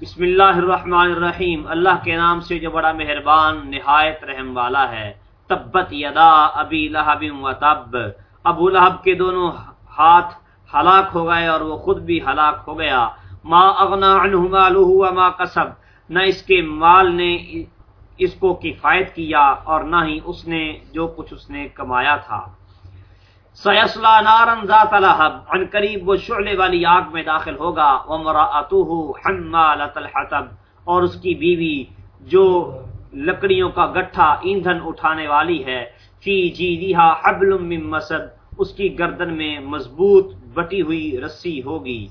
بسم اللہ الرحمن الرحیم۔ اللہ کے نام سے جو بڑا مہربان، نہایت رحم والا ہے۔ تبت یدا ابی لہب و تب۔ ابو لہب کے دونوں ہاتھ ہلاک ہو گئے اور وہ خود بھی ہلاک ہو گیا۔ ما اغنا عنہ مالہ وما کسب۔ نہ اس کے مال نے اس کو کفایت کیا اور نہ ہی اس نے جو کچھ اس نے کمایا تھا۔ سیسلا نارن ذات لہب عن قریب وہ شعلے والی آگ میں داخل ہوگا۔ ومرأتوہ حمالت الحطب۔ اور اس کی بیوی جو لکڑیوں کا گٹھا ایندھن اٹھانے والی ہے۔ فی جیدیہا حبل من مسد۔ اس کی گردن میں مضبوط بٹی ہوئی رسی ہوگی۔